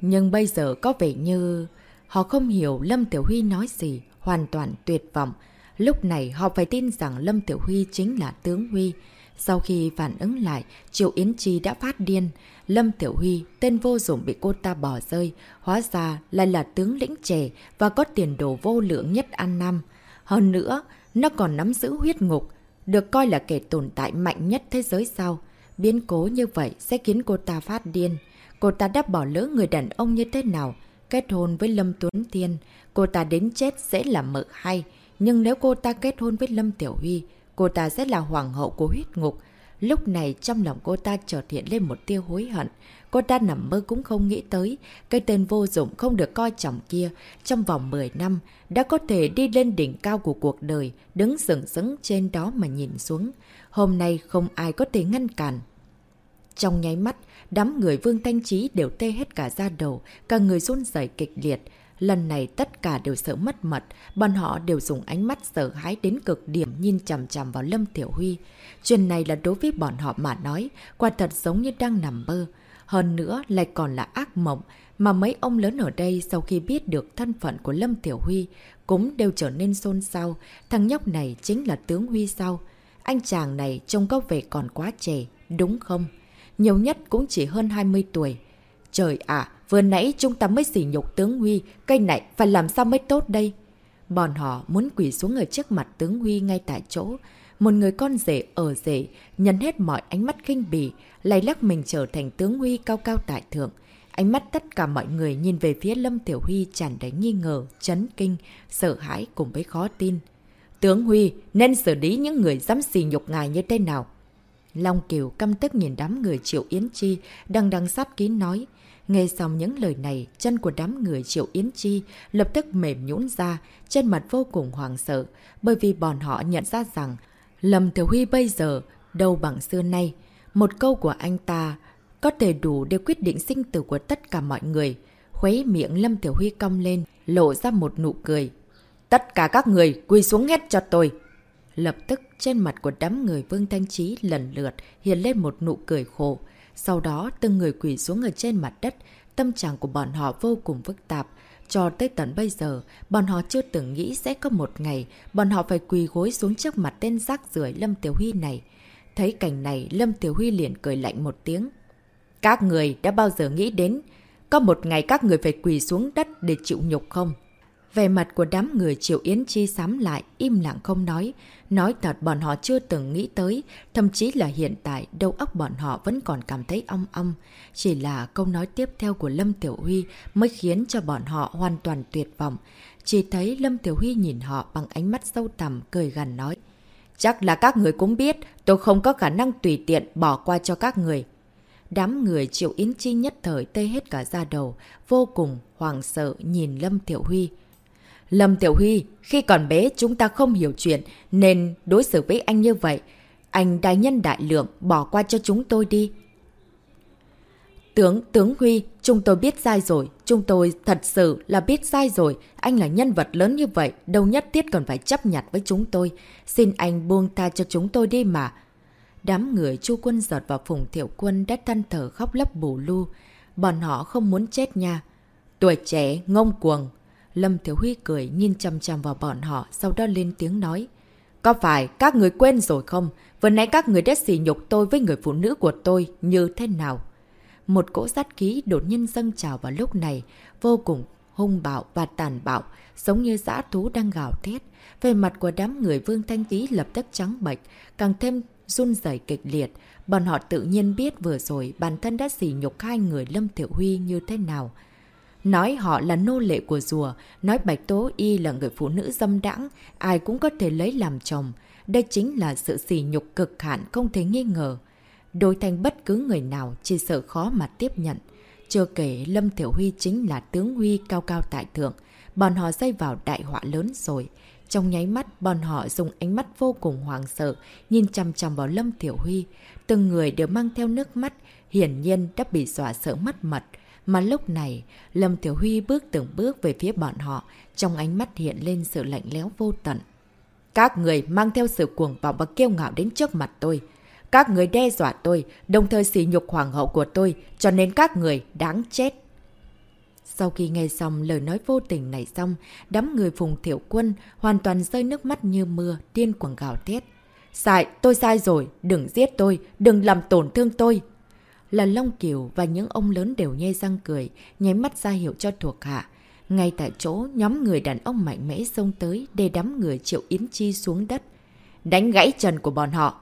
Nhưng bây giờ có vẻ như... Họ không hiểu Lâm Tiểu Huy nói gì, hoàn toàn tuyệt vọng. Lúc này họ phải tin rằng Lâm Tiểu Huy chính là tướng Huy. Sau khi phản ứng lại, Triệu Yến Chi đã phát điên. Lâm Tiểu Huy, tên vô dụng bị cô ta bỏ rơi, hóa ra lại là tướng lĩnh trẻ và có tiền đồ vô lượng nhất An Nam. Hơn nữa, nó còn nắm giữ huyết ngục, được coi là kẻ tồn tại mạnh nhất thế giới sao. Biến cố như vậy sẽ khiến cô ta phát điên. Cô ta đã bỏ lỡ người đàn ông như thế nào? Kết hôn với Lâm Tuấn Tiên, cô ta đến chết sẽ là mợ hay. Nhưng nếu cô ta kết hôn với Lâm Tiểu Huy, cô ta sẽ là hoàng hậu của huyết ngục. Lúc này trong lòng cô ta chợt hiện lên một tia hối hận. Cô ta nằm mơ cũng không nghĩ tới, cái tên vô dụng không được coi trọng kia, trong vòng 10 năm, đã có thể đi lên đỉnh cao của cuộc đời, đứng sừng sững trên đó mà nhìn xuống. Hôm nay không ai có thể ngăn cản. Trong nháy mắt, đám người Vương Thanh Trí đều tê hết cả da đầu, cả người run rẩy kịch liệt. Lần này tất cả đều sợ mất mật, bọn họ đều dùng ánh mắt sợ hãi đến cực điểm nhìn chằm chằm vào Lâm Tiểu Huy. Chuyện này là đối với bọn họ mà nói, quả thật giống như đang nằm mơ. Hơn nữa lại còn là ác mộng, mà mấy ông lớn ở đây sau khi biết được thân phận của Lâm Tiểu Huy cũng đều trở nên xôn xao. Thằng nhóc này chính là tướng Huy sao? Anh chàng này trông có vẻ còn quá trẻ, đúng không? Nhiều nhất cũng chỉ hơn 20 tuổi. Trời ạ, vừa nãy chúng ta mới xỉ nhục tướng Huy, cây này phải làm sao mới tốt đây? Bọn họ muốn quỷ xuống ở trước mặt tướng Huy ngay tại chỗ. Một người con rể ở rể, nhận hết mọi ánh mắt kinh bỉ, lay lắc mình trở thành tướng Huy cao cao tại thượng. Ánh mắt tất cả mọi người nhìn về phía Lâm Tiểu Huy tràn đầy nghi ngờ, chấn kinh, sợ hãi cùng với khó tin. Tướng Huy nên xử lý những người dám xì nhục ngài như thế nào? Long Kiều căm tức nhìn đám người Triệu Yến Chi đang đằng sát kín nói. Nghe xong những lời này, chân của đám người Triệu Yến Chi lập tức mềm nhũn ra, trên mặt vô cùng hoàng sợ, bởi vì bọn họ nhận ra rằng Lâm Tiểu Huy bây giờ đâu bằng xưa nay. Một câu của anh ta có thể đủ để quyết định sinh tử của tất cả mọi người. Khuấy miệng Lâm Tiểu Huy cong lên, lộ ra một nụ cười. Tất cả các người quỳ xuống hết cho tôi. Lập tức trên mặt của đám người Vương Thanh Trí lần lượt hiện lên một nụ cười khổ. Sau đó từng người quỳ xuống ở trên mặt đất, tâm trạng của bọn họ vô cùng phức tạp. Cho tới tận bây giờ, bọn họ chưa từng nghĩ sẽ có một ngày bọn họ phải quỳ gối xuống trước mặt tên rác rưởi Lâm Tiểu Huy này. Thấy cảnh này, Lâm Tiểu Huy liền cười lạnh một tiếng. Các người đã bao giờ nghĩ đến, có một ngày các người phải quỳ xuống đất để chịu nhục không? Về mặt của đám người Triệu Yến Chi sám lại, im lặng không nói. Nói thật bọn họ chưa từng nghĩ tới, thậm chí là hiện tại đầu óc bọn họ vẫn còn cảm thấy ong ong. Chỉ là câu nói tiếp theo của Lâm Tiểu Huy mới khiến cho bọn họ hoàn toàn tuyệt vọng. Chỉ thấy Lâm Tiểu Huy nhìn họ bằng ánh mắt sâu tầm, cười gần nói. Chắc là các người cũng biết, tôi không có khả năng tùy tiện bỏ qua cho các người. Đám người Triệu Yến Chi nhất thời tê hết cả da đầu, vô cùng hoàng sợ nhìn Lâm Tiểu Huy. Lâm Tiểu Huy, khi còn bé chúng ta không hiểu chuyện nên đối xử với anh như vậy. Anh đại nhân đại lượng, bỏ qua cho chúng tôi đi. Tướng, tướng Huy, chúng tôi biết sai rồi. Chúng tôi thật sự là biết sai rồi. Anh là nhân vật lớn như vậy, đâu nhất thiết còn phải chấp nhặt với chúng tôi. Xin anh buông tha cho chúng tôi đi mà. Đám người chu quân giọt vào phùng thiểu quân đã than thở khóc lấp bù lu. Bọn họ không muốn chết nha. Tuổi trẻ, ngông cuồng, Lâm Thiếu Huy cười nhìn chăm chăm vào bọn họ, sau đó lên tiếng nói. Có phải các người quên rồi không? Vừa nãy các người đã xỉ nhục tôi với người phụ nữ của tôi như thế nào? Một cỗ sát khí đột nhiên dâng trào vào lúc này, vô cùng hung bạo và tàn bạo, giống như dã thú đang gào thét. Về mặt của đám người Vương Thanh Tý lập tức trắng bệch, càng thêm run rẩy kịch liệt. Bọn họ tự nhiên biết vừa rồi bản thân đã xỉ nhục hai người Lâm Tiểu Huy như thế nào. Nói họ là nô lệ của rùa, nói Bạch Tố Y là người phụ nữ dâm đãng, ai cũng có thể lấy làm chồng. Đây chính là sự sỉ nhục cực hạn không thể nghi ngờ. Đối thành bất cứ người nào chỉ sợ khó mà tiếp nhận. Chưa kể Lâm Tiểu Huy chính là tướng Huy cao cao tại thượng. Bọn họ dây vào đại họa lớn rồi. Trong nháy mắt, bọn họ dùng ánh mắt vô cùng hoàng sợ, nhìn chằm chằm vào Lâm Tiểu Huy. Từng người đều mang theo nước mắt, hiển nhiên đã bị dọa sợ mất mật. Mà lúc này, Lâm Tiểu Huy bước từng bước về phía bọn họ, trong ánh mắt hiện lên sự lạnh lẽo vô tận. Các người mang theo sự cuồng vọng và kiêu ngạo đến trước mặt tôi. Các người đe dọa tôi, đồng thời xỉ nhục hoàng hậu của tôi, cho nên các người đáng chết. Sau khi nghe xong lời nói vô tình này xong, đám người phùng thiểu quân hoàn toàn rơi nước mắt như mưa, điên cuồng gào thét. Sai, tôi sai rồi, đừng giết tôi, đừng làm tổn thương tôi. Là Long Kiều và những ông lớn đều nhe răng cười, nháy mắt ra hiệu cho thuộc hạ. Ngay tại chỗ, nhóm người đàn ông mạnh mẽ xông tới để đám người triệu Yến Chi xuống đất. Đánh gãy chân của bọn họ.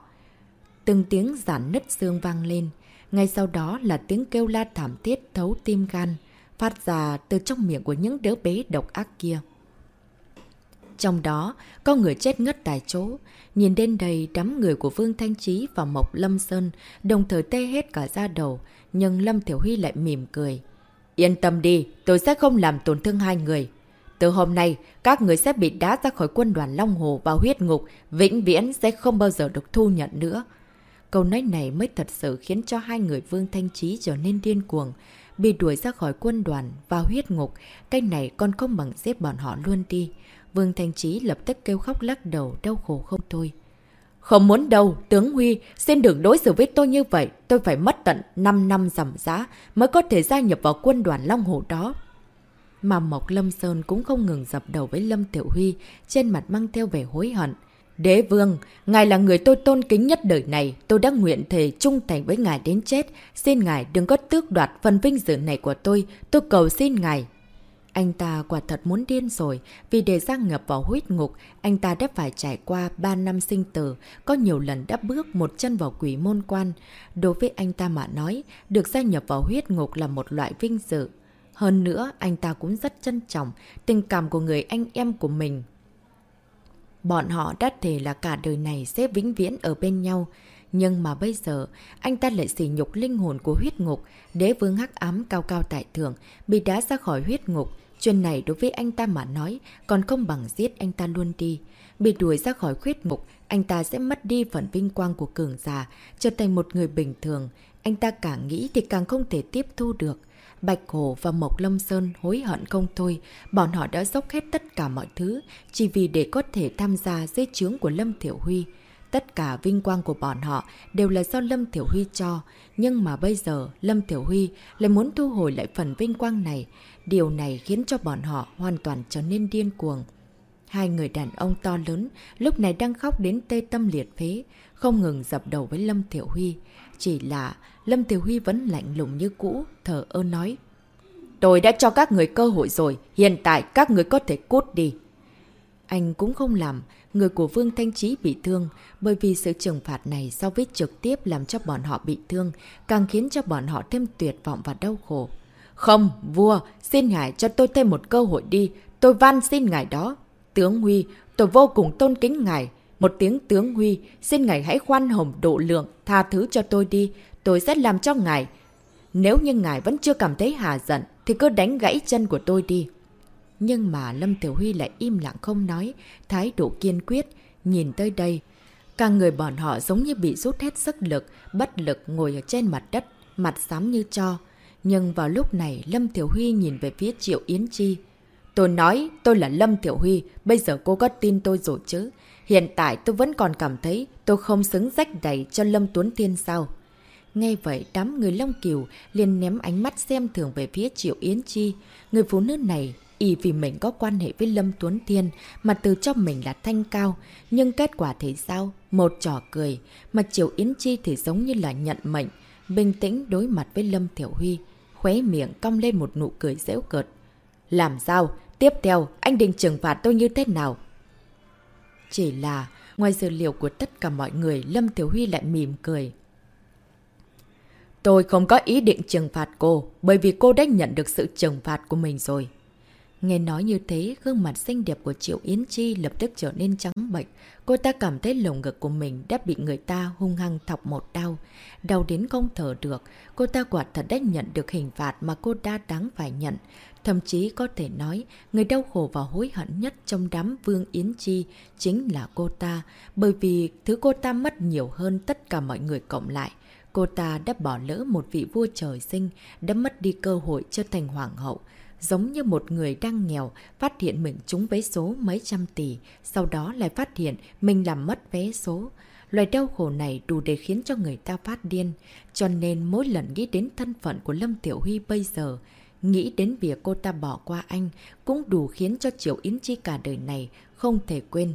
Từng tiếng giản nứt xương vang lên. Ngay sau đó là tiếng kêu la thảm thiết thấu tim gan, phát ra từ trong miệng của những đứa bé độc ác kia. Trong đó, có người chết ngất tại chỗ. Nhìn đến đây, đám người của Vương Thanh Trí và Mộc Lâm Sơn đồng thời tê hết cả da đầu, nhưng Lâm Thiểu Huy lại mỉm cười. Yên tâm đi, tôi sẽ không làm tổn thương hai người. Từ hôm nay, các người sẽ bị đá ra khỏi quân đoàn Long Hồ vào huyết ngục, vĩnh viễn sẽ không bao giờ được thu nhận nữa. Câu nói này mới thật sự khiến cho hai người Vương Thanh Trí trở nên điên cuồng. Bị đuổi ra khỏi quân đoàn, vào huyết ngục, cái này còn không bằng giết bọn họ luôn đi. Vương Thanh Trí lập tức kêu khóc lắc đầu, đau khổ không thôi. Không muốn đâu, tướng Huy, xin đừng đối xử với tôi như vậy. Tôi phải mất tận 5 năm giảm giá mới có thể gia nhập vào quân đoàn Long Hồ đó. Mà Mộc Lâm Sơn cũng không ngừng dập đầu với Lâm Tiểu Huy, trên mặt mang theo vẻ hối hận. Đế vương, ngài là người tôi tôn kính nhất đời này, tôi đã nguyện thề trung thành với ngài đến chết. Xin ngài đừng có tước đoạt phần vinh dự này của tôi, tôi cầu xin ngài. Anh ta quả thật muốn điên rồi, vì để Giang nhập vào huyết ngục, anh ta đã phải trải qua 3 năm sinh tử, có nhiều lần đã bước một chân vào quỷ môn quan. Đối với anh ta mà nói, được gia nhập vào huyết ngục là một loại vinh dự. Hơn nữa, anh ta cũng rất trân trọng tình cảm của người anh em của mình. Bọn họ đã thể là cả đời này sẽ vĩnh viễn ở bên nhau. Nhưng mà bây giờ, anh ta lại xỉ nhục linh hồn của huyết ngục, đế vương hắc ám cao cao tại thượng, bị đá ra khỏi huyết ngục. Chuyện này đối với anh ta mà nói, còn không bằng giết anh ta luôn đi. Bị đuổi ra khỏi huyết ngục, anh ta sẽ mất đi phần vinh quang của cường già, trở thành một người bình thường. Anh ta càng nghĩ thì càng không thể tiếp thu được. Bạch Hồ và Mộc Lâm Sơn hối hận không thôi, bọn họ đã dốc hết tất cả mọi thứ, chỉ vì để có thể tham gia dưới chướng của Lâm Thiểu Huy. Tất cả vinh quang của bọn họ đều là do Lâm Thiểu Huy cho, nhưng mà bây giờ Lâm Thiểu Huy lại muốn thu hồi lại phần vinh quang này. Điều này khiến cho bọn họ hoàn toàn trở nên điên cuồng. Hai người đàn ông to lớn lúc này đang khóc đến tê tâm liệt phế, không ngừng dập đầu với Lâm Thiểu Huy. Chỉ là Lâm Thiểu Huy vẫn lạnh lùng như cũ, thở ơ nói. Tôi đã cho các người cơ hội rồi, hiện tại các người có thể cút đi. Anh cũng không làm, người của Vương Thanh Trí bị thương, bởi vì sự trừng phạt này so với trực tiếp làm cho bọn họ bị thương, càng khiến cho bọn họ thêm tuyệt vọng và đau khổ. Không, vua, xin ngài cho tôi thêm một cơ hội đi, tôi van xin ngài đó. Tướng Huy, tôi vô cùng tôn kính ngài. Một tiếng tướng Huy, xin ngài hãy khoan hồng độ lượng, tha thứ cho tôi đi, tôi sẽ làm cho ngài. Nếu như ngài vẫn chưa cảm thấy hà giận, thì cứ đánh gãy chân của tôi đi. Nhưng mà Lâm Tiểu Huy lại im lặng không nói, thái độ kiên quyết, nhìn tới đây. Cả người bọn họ giống như bị rút hết sức lực, bất lực ngồi ở trên mặt đất, mặt xám như cho. Nhưng vào lúc này Lâm Tiểu Huy nhìn về phía Triệu Yến Chi. Tôi nói tôi là Lâm Tiểu Huy, bây giờ cô có tin tôi rồi chứ? Hiện tại tôi vẫn còn cảm thấy tôi không xứng rách đầy cho Lâm Tuấn thiên sao? Ngay vậy, đám người Long Kiều liền ném ánh mắt xem thường về phía Triệu Yến Chi. Người phụ nữ này Y vì mình có quan hệ với Lâm Tuấn Thiên mà từ cho mình là thanh cao. Nhưng kết quả thì sao? Một trò cười. Mà Triều Yến Chi thì giống như là nhận mệnh. Bình tĩnh đối mặt với Lâm Thiểu Huy. Khóe miệng cong lên một nụ cười dễu cợt. Làm sao? Tiếp theo, anh định trừng phạt tôi như thế nào? Chỉ là, ngoài dữ liệu của tất cả mọi người, Lâm Tiểu Huy lại mỉm cười. Tôi không có ý định trừng phạt cô, bởi vì cô đã nhận được sự trừng phạt của mình rồi. Nghe nói như thế, gương mặt xinh đẹp của Triệu Yến Chi lập tức trở nên trắng bệnh. Cô ta cảm thấy lồng ngực của mình đã bị người ta hung hăng thọc một đau. Đau đến không thở được. Cô ta quả thật đã nhận được hình phạt mà cô ta đáng phải nhận. Thậm chí có thể nói, người đau khổ và hối hận nhất trong đám Vương Yến Chi chính là cô ta. Bởi vì thứ cô ta mất nhiều hơn tất cả mọi người cộng lại. Cô ta đã bỏ lỡ một vị vua trời sinh, đã mất đi cơ hội trở thành hoàng hậu giống như một người đang nghèo, phát hiện mình trúng vé số mấy trăm tỷ, sau đó lại phát hiện mình làm mất vé số. Loài đau khổ này đủ để khiến cho người ta phát điên, cho nên mỗi lần nghĩ đến thân phận của Lâm Tiểu Huy bây giờ, nghĩ đến việc cô ta bỏ qua anh, cũng đủ khiến cho Triệu Yến Chi cả đời này không thể quên.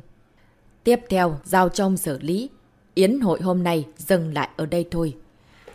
Tiếp theo, giao trong xử lý. Yến hội hôm nay dừng lại ở đây thôi.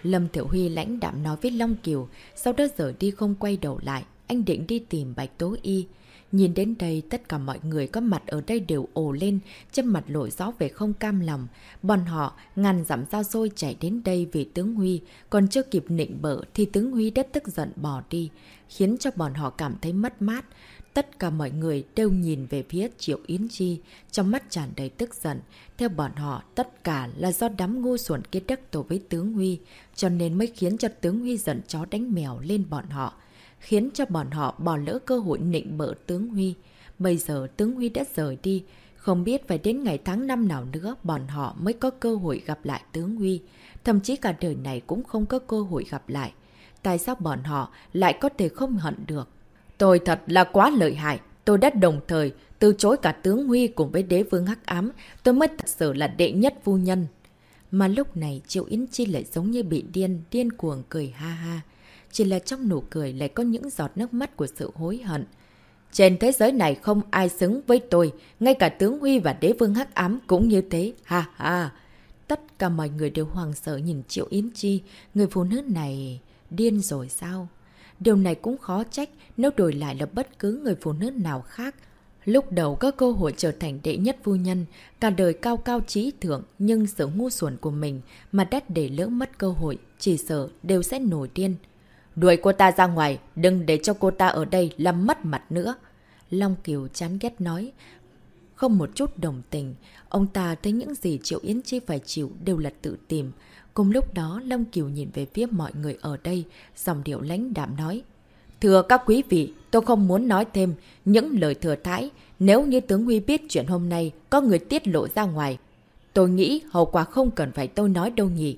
Lâm Tiểu Huy lãnh đạm nói với Long Kiều, sau đó rời đi không quay đầu lại anh định đi tìm Bạch Tố Y. Nhìn đến đây, tất cả mọi người có mặt ở đây đều ồ lên, chân mặt lội gió về không cam lòng. Bọn họ ngàn dặm ra xôi chạy đến đây vì tướng Huy, còn chưa kịp nịnh bợ thì tướng Huy đã tức giận bỏ đi, khiến cho bọn họ cảm thấy mất mát. Tất cả mọi người đều nhìn về phía Triệu Yến Chi, trong mắt tràn đầy tức giận. Theo bọn họ, tất cả là do đám ngu xuẩn kết đắc tổ với tướng Huy, cho nên mới khiến cho tướng Huy giận chó đánh mèo lên bọn họ khiến cho bọn họ bỏ lỡ cơ hội nịnh bỡ tướng Huy. Bây giờ tướng Huy đã rời đi, không biết phải đến ngày tháng năm nào nữa bọn họ mới có cơ hội gặp lại tướng Huy. Thậm chí cả đời này cũng không có cơ hội gặp lại. Tại sao bọn họ lại có thể không hận được? Tôi thật là quá lợi hại. Tôi đã đồng thời từ chối cả tướng Huy cùng với đế vương hắc ám. Tôi mới thật sự là đệ nhất phu nhân. Mà lúc này Triệu Yến Chi lại giống như bị điên, điên cuồng cười ha ha chỉ là trong nụ cười lại có những giọt nước mắt của sự hối hận. Trên thế giới này không ai xứng với tôi, ngay cả tướng Huy và đế vương hắc ám cũng như thế, ha ha. Tất cả mọi người đều hoàng sợ nhìn Triệu Yến Chi, người phụ nữ này điên rồi sao? Điều này cũng khó trách nếu đổi lại là bất cứ người phụ nữ nào khác. Lúc đầu có cơ hội trở thành đệ nhất phu nhân, cả đời cao cao trí thượng nhưng sự ngu xuẩn của mình mà đắt để lỡ mất cơ hội, chỉ sợ đều sẽ nổi điên. Đuổi cô ta ra ngoài, đừng để cho cô ta ở đây làm mất mặt nữa. Long Kiều chán ghét nói. Không một chút đồng tình, ông ta thấy những gì Triệu Yến Chi phải chịu đều là tự tìm. Cùng lúc đó, Long Kiều nhìn về phía mọi người ở đây, dòng điệu lãnh đạm nói. Thưa các quý vị, tôi không muốn nói thêm những lời thừa thãi. Nếu như tướng Huy biết chuyện hôm nay có người tiết lộ ra ngoài, tôi nghĩ hậu quả không cần phải tôi nói đâu nhỉ.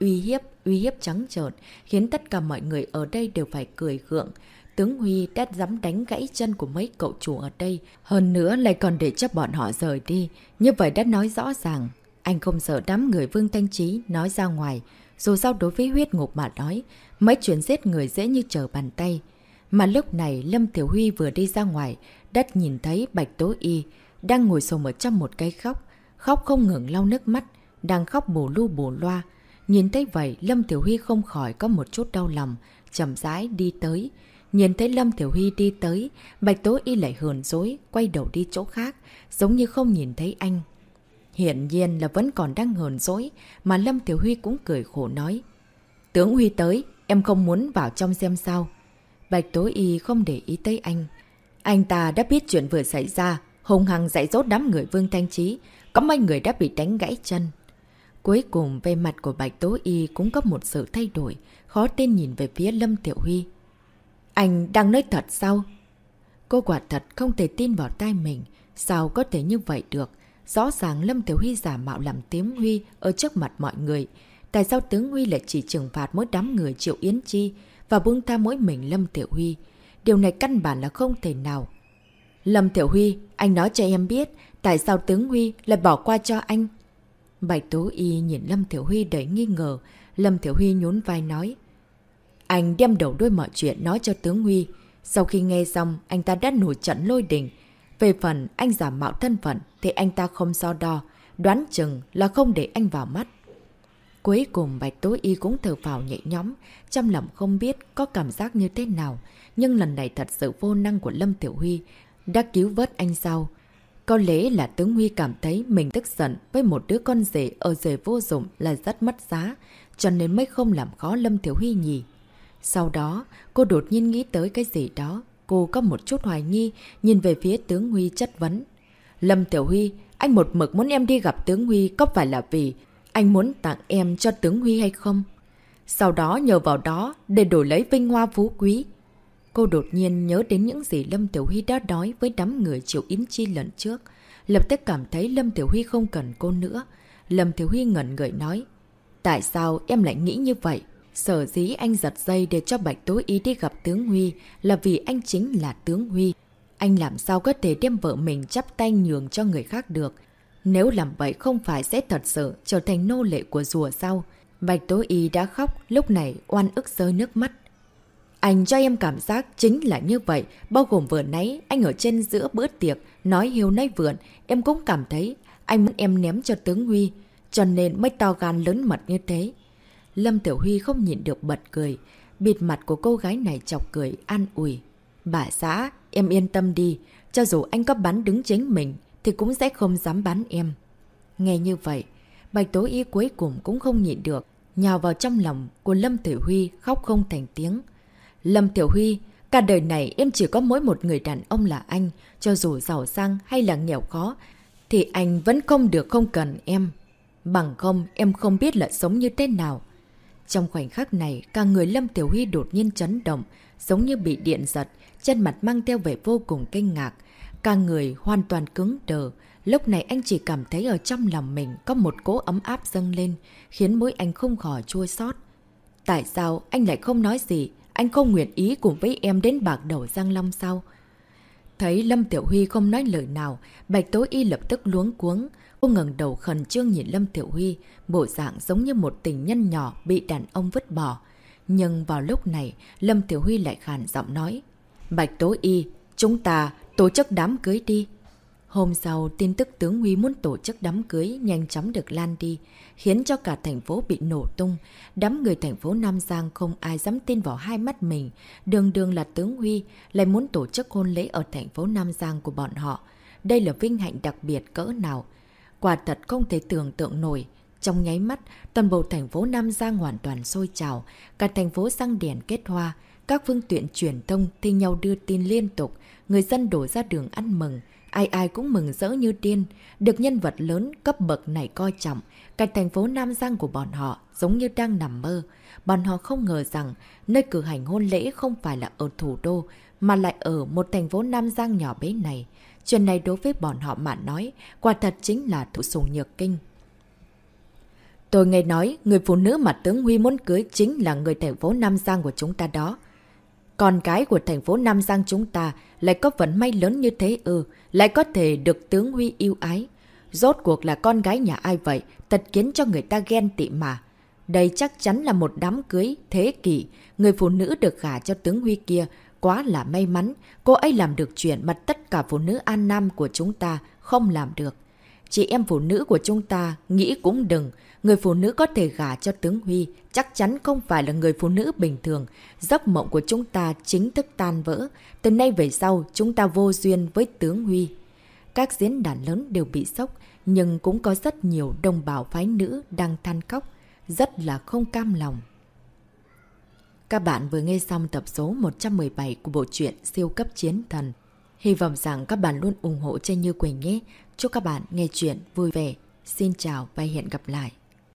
Uy hiếp uy hiếp trắng trợn, khiến tất cả mọi người ở đây đều phải cười gượng. Tướng Huy đã dám đánh gãy chân của mấy cậu chủ ở đây, hơn nữa lại còn để cho bọn họ rời đi. Như vậy đã nói rõ ràng, anh không sợ đám người Vương Thanh Trí nói ra ngoài. Dù sao đối với huyết ngục mà nói, mấy chuyện giết người dễ như trở bàn tay. Mà lúc này Lâm Tiểu Huy vừa đi ra ngoài, đất nhìn thấy Bạch Tố Y đang ngồi sồm ở trong một cây khóc. Khóc không ngừng lau nước mắt, đang khóc bù lu bù loa. Nhìn thấy vậy, Lâm Tiểu Huy không khỏi có một chút đau lòng, chậm rãi đi tới. Nhìn thấy Lâm Tiểu Huy đi tới, Bạch Tố Y lại hờn dối, quay đầu đi chỗ khác, giống như không nhìn thấy anh. Hiện nhiên là vẫn còn đang hờn dối, mà Lâm Tiểu Huy cũng cười khổ nói. Tướng Huy tới, em không muốn vào trong xem sao. Bạch Tố Y không để ý tới anh. Anh ta đã biết chuyện vừa xảy ra, hùng hằng dạy dốt đám người Vương Thanh Trí, có mấy người đã bị đánh gãy chân. Cuối cùng, về mặt của Bạch Tố Y cũng có một sự thay đổi, khó tin nhìn về phía Lâm Tiểu Huy. Anh đang nói thật sao? Cô quả thật không thể tin vào tai mình, sao có thể như vậy được? Rõ ràng Lâm Tiểu Huy giả mạo làm tiếng Huy ở trước mặt mọi người. Tại sao tướng Huy lại chỉ trừng phạt mỗi đám người Triệu Yến Chi và buông tha mỗi mình Lâm Tiểu Huy? Điều này căn bản là không thể nào. Lâm Tiểu Huy, anh nói cho em biết tại sao tướng Huy lại bỏ qua cho anh Bạch Tố Y nhìn Lâm Thiểu Huy đầy nghi ngờ. Lâm Thiểu Huy nhún vai nói. Anh đem đầu đôi mọi chuyện nói cho tướng Huy. Sau khi nghe xong, anh ta đã nổi trận lôi đình. Về phần anh giả mạo thân phận thì anh ta không so đo. Đoán chừng là không để anh vào mắt. Cuối cùng Bạch Tố Y cũng thở vào nhẹ nhóm, trong lòng không biết có cảm giác như thế nào. Nhưng lần này thật sự vô năng của Lâm Tiểu Huy đã cứu vớt anh sau. Có lẽ là tướng Huy cảm thấy mình tức giận với một đứa con rể ở rể vô dụng là rất mất giá, cho nên mới không làm khó Lâm thiếu Huy nhỉ. Sau đó, cô đột nhiên nghĩ tới cái gì đó. Cô có một chút hoài nghi, nhìn về phía tướng Huy chất vấn. Lâm Tiểu Huy, anh một mực muốn em đi gặp tướng Huy có phải là vì anh muốn tặng em cho tướng Huy hay không? Sau đó nhờ vào đó để đổi lấy vinh hoa phú quý. Cô đột nhiên nhớ đến những gì Lâm Tiểu Huy đã đói với đám người chịu Yến Chi lần trước. Lập tức cảm thấy Lâm Tiểu Huy không cần cô nữa. Lâm Tiểu Huy ngẩn người nói. Tại sao em lại nghĩ như vậy? Sở dĩ anh giật dây để cho Bạch Tố Y đi gặp tướng Huy là vì anh chính là tướng Huy. Anh làm sao có thể đem vợ mình chắp tay nhường cho người khác được. Nếu làm vậy không phải sẽ thật sự trở thành nô lệ của rùa sao? Bạch Tố Y đã khóc, lúc này oan ức rơi nước mắt. Anh cho em cảm giác chính là như vậy, bao gồm vừa nãy anh ở trên giữa bữa tiệc, nói hiếu nay vượn, em cũng cảm thấy anh muốn em ném cho tướng Huy, cho nên mới to gan lớn mật như thế. Lâm Tiểu Huy không nhịn được bật cười, bịt mặt của cô gái này chọc cười, an ủi. Bà xã, em yên tâm đi, cho dù anh có bắn đứng chính mình, thì cũng sẽ không dám bắn em. Nghe như vậy, Bạch Tố Y cuối cùng cũng không nhịn được, nhào vào trong lòng của Lâm Tiểu Huy khóc không thành tiếng. Lâm Tiểu Huy, cả đời này em chỉ có mỗi một người đàn ông là anh, cho dù giàu sang hay là nghèo khó, thì anh vẫn không được không cần em. Bằng không, em không biết là sống như thế nào. Trong khoảnh khắc này, cả người Lâm Tiểu Huy đột nhiên chấn động, giống như bị điện giật, chân mặt mang theo vẻ vô cùng kinh ngạc. Cả người hoàn toàn cứng đờ. Lúc này anh chỉ cảm thấy ở trong lòng mình có một cỗ ấm áp dâng lên, khiến mũi anh không khỏi chua xót. Tại sao anh lại không nói gì? Anh không nguyện ý cùng với em đến bạc đầu Giang Long sao? Thấy Lâm Tiểu Huy không nói lời nào, Bạch Tố Y lập tức luống cuống. Cô ngừng đầu khẩn trương nhìn Lâm Tiểu Huy, bộ dạng giống như một tình nhân nhỏ bị đàn ông vứt bỏ. Nhưng vào lúc này, Lâm Tiểu Huy lại khàn giọng nói. Bạch Tố Y, chúng ta tổ chức đám cưới đi. Hôm sau, tin tức tướng Huy muốn tổ chức đám cưới nhanh chóng được lan đi, khiến cho cả thành phố bị nổ tung. Đám người thành phố Nam Giang không ai dám tin vào hai mắt mình. Đường đường là tướng Huy, lại muốn tổ chức hôn lễ ở thành phố Nam Giang của bọn họ. Đây là vinh hạnh đặc biệt cỡ nào. Quả thật không thể tưởng tượng nổi. Trong nháy mắt, toàn bộ thành phố Nam Giang hoàn toàn sôi trào, cả thành phố răng đèn kết hoa, các phương tiện truyền thông thi nhau đưa tin liên tục, người dân đổ ra đường ăn mừng, ai ai cũng mừng rỡ như điên, được nhân vật lớn cấp bậc này coi trọng, cả thành phố Nam Giang của bọn họ giống như đang nằm mơ. Bọn họ không ngờ rằng nơi cử hành hôn lễ không phải là ở thủ đô, mà lại ở một thành phố Nam Giang nhỏ bé này. Chuyện này đối với bọn họ mà nói, quả thật chính là thủ sùng nhược kinh. Tôi nghe nói người phụ nữ mà tướng Huy muốn cưới chính là người thành phố Nam Giang của chúng ta đó. Con cái của thành phố Nam Giang chúng ta lại có vận may lớn như thế ư, lại có thể được tướng Huy yêu ái. Rốt cuộc là con gái nhà ai vậy, thật khiến cho người ta ghen tị mà. Đây chắc chắn là một đám cưới thế kỷ, người phụ nữ được gả cho tướng Huy kia, quá là may mắn, cô ấy làm được chuyện mà tất cả phụ nữ An Nam của chúng ta không làm được. Chị em phụ nữ của chúng ta nghĩ cũng đừng, người phụ nữ có thể gả cho tướng Huy chắc chắn không phải là người phụ nữ bình thường. Giấc mộng của chúng ta chính thức tan vỡ. Từ nay về sau, chúng ta vô duyên với tướng Huy. Các diễn đàn lớn đều bị sốc, nhưng cũng có rất nhiều đồng bào phái nữ đang than khóc, rất là không cam lòng. Các bạn vừa nghe xong tập số 117 của bộ truyện Siêu cấp chiến thần. Hy vọng rằng các bạn luôn ủng hộ cho Như Quỳnh nhé. Chúc các bạn nghe chuyện vui vẻ. Xin chào và hẹn gặp lại.